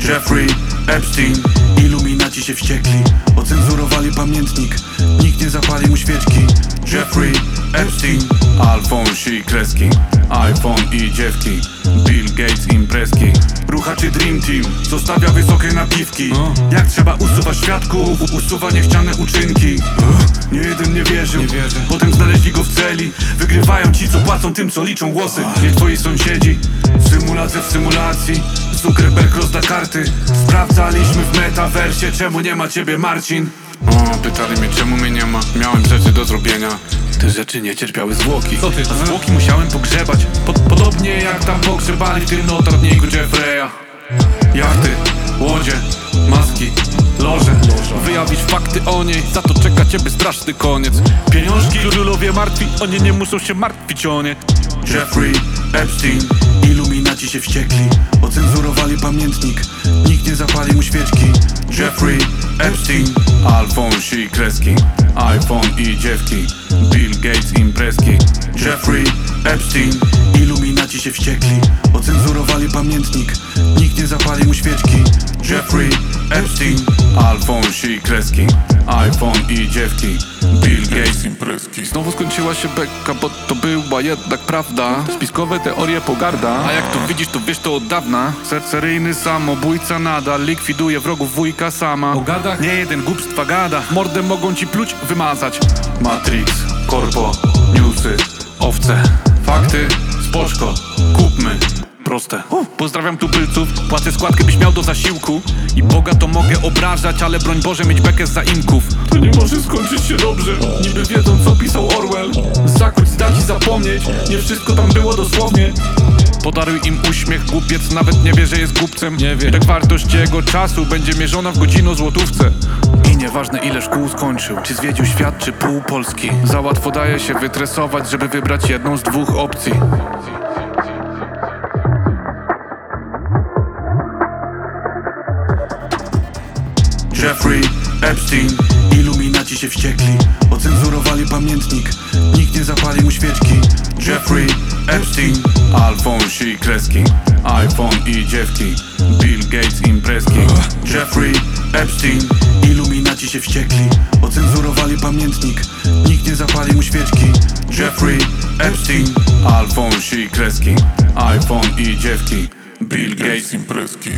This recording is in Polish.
Jeffrey Epstein. Iluminaci się wściekli. Ocenzurowali pamiętnik. Nikt nie zapali mu świeczki. Jeffrey Epstein. Alfonsi i kreski iPhone i dziewki. Bill Gates imprezki. Ruchaczy Dream Team. Zostawia wysokie napiwki. Jak trzeba usuwać świadków? Usuwa niechciane uczynki. Nie jeden nie wierzył. Potem znaleźli go w celi. Wygrywają ci co płacą tym co liczą głosy Nie twoi sąsiedzi Symulacja w symulacji Zuckerberg rozda karty. Sprawdzaliśmy w metaversie Czemu nie ma ciebie Marcin. O, pytali mnie czemu mnie nie ma? Miałem rzeczy do zrobienia. Te rzeczy nie cierpiały zwłoki. Co ty? Zwłoki musiałem pogrzebać. Pod, Podobnie jak tam pogrzebali w tym notatniku Jeffreya. Jachty, łodzie, maski, loże. Wyjawić fakty o niej, za to czeka ciebie straszny koniec. Pieniążki Królowie martwi, oni nie muszą się martwić o nie. Jeffrey Epstein Iluminaci się wściekli Ocenzurowali pamiętnik. Nikt nie zapali mu świeczki. Jeffrey Epstein Alfonsi kreski iPhone i dziewki Bill Gates imprezki. Jeffrey Epstein Iluminaci się wściekli. Ocenzurowali pamiętnik. Nikt nie zapali mu świeczki. Jeffrey Epstein Alfonsi i kreski iPhone i dziewki Bill Gates imprezki. Znowu skończyła się beka, bo to była jednak prawda. Spiskowe teorie pogarda. A jak to widzisz, to wiesz to od dawna. Ser seryjny samobójca nadal likwiduje wrogów wujka sama. O gadach? Nie jeden głupstwa gada. Mordę mogą ci pluć, wymazać. Matrix, korpo, newsy, owce. Fakty, spoczko, kupmy Proste. Pozdrawiam tubylców, płacę składkę byś miał do zasiłku. I Boga to mogę obrażać, ale broń Boże mieć bekę z zaimków. To nie może skończyć się dobrze. Niby wiedzą co pisał Orwell. Zakróć zdać i zapomnieć. Nie wszystko tam było dosłownie. Podaruj im uśmiech, głupiec nawet nie wie, że jest głupcem. Nie wie. Tak wartość jego czasu będzie mierzona w godzino złotówce. I nieważne ile szkół skończył Czy zwiedził świat, czy pół Polski. Za łatwo daje się wytresować, żeby wybrać jedną z dwóch opcji Jeffrey Epstein. Iluminaci się wściekli. Ocenzurowali pamiętnik. Nikt nie zapali mu świeczki. Jeffrey Epstein. Alfonsi i kreski. iPhone i dziewki. Bill Gates imprezki. Jeffrey Epstein. Iluminaci się wściekli. Ocenzurowali pamiętnik. Nikt nie zapali mu świeczki. Jeffrey Epstein. Alfonsi i kreski. iPhone i dziewki. Bill Gates imprezki